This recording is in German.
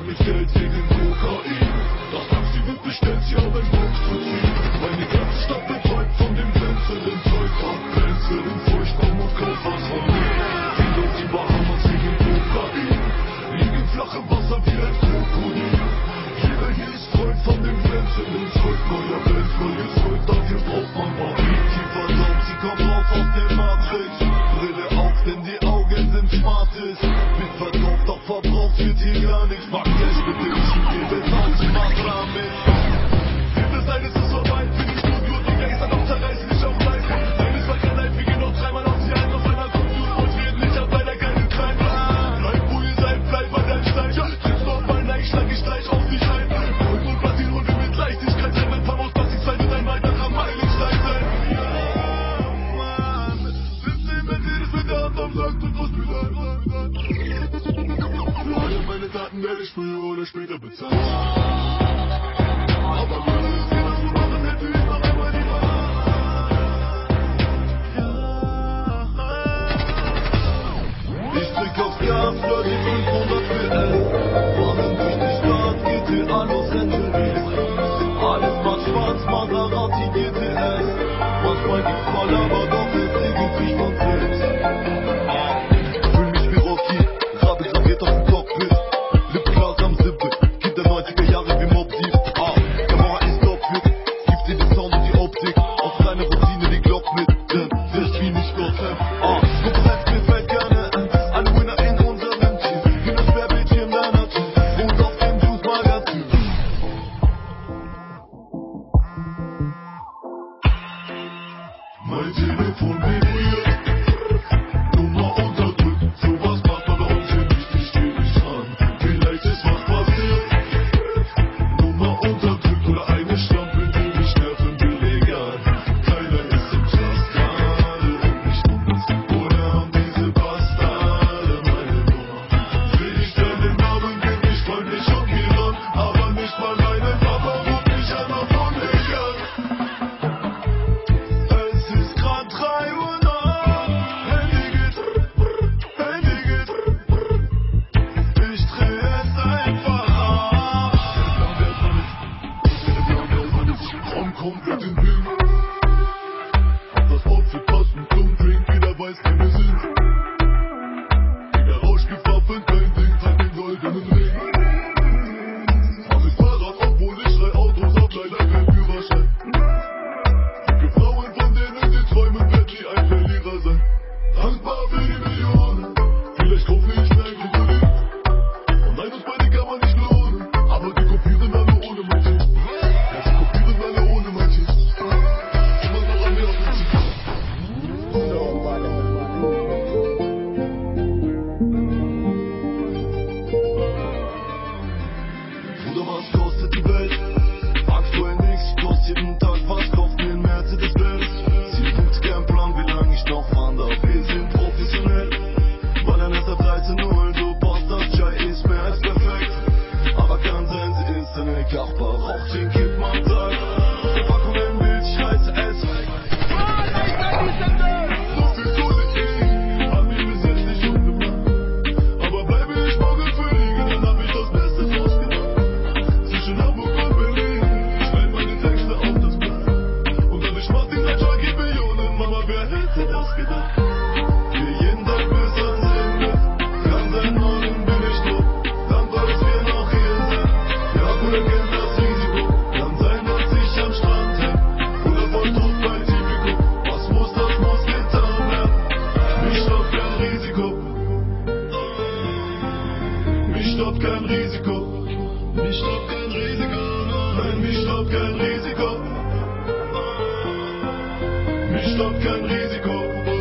gibt's Geld wegen Kokain. Das Taxi wird bestellt, sie haben Bock zu ziehen. Meine ganze Stadt betäubt von dem glänzenden Zeug. Ab glänzenden Furchtbar und kauf was von mir. Geht auf die Bahamas wegen Kokain. Liegen im Wasser wie ein Krokodil. Jeder hier ist Freund von dem glänzenden Zeug. Neuer Benz, neues Zeug, dafür braucht man Paris. Tiefer Saum, sie kommt raus aus der Matrix. Brille auf, denn die wird hier gar nichts. Mag Cash mit dem Schiff, gebe Sound, sie macht damit. Gibt es eines, ist vorbei, bin ich Studio, die Gangster noch zerreißen, ich auch leise. Nein, es war kein Leid, wir gehen noch dreimal auf die ein, auf einer Computer und reden, ich hab leider keine Zeit. Bleib, wo ihr seid, bleib an deinem Stein. Tritt's noch mal, nein, ich schlag, ich streich auf dich ein. Gold und Platin wir mit Leichtigkeit rein, mein Paar aus Plastikzeit wird ein weiterer Meilenstein sein. Ja, Mann, 17 Mercedes mit der Hand am Sack, So Come back to me. Den Kipp, man sagt. Packung ein Bild, ich heiße S. So viel Kohle, ey, hab ich bis jetzt nicht umgebracht. Aber bleibe ich morgen fliegen, dann hab ich das Beste draus gemacht. Zwischen Hamburg und Berlin, ich schreib meine Texte auf das Blatt. Und dann ich mach den Gleicher Millionen, Mama, wer hätte das gedacht? Mich stoppt kein Risiko. Mich stoppt kein Risiko. Nein, mich stoppt kein Risiko. Mich stoppt kein Risiko.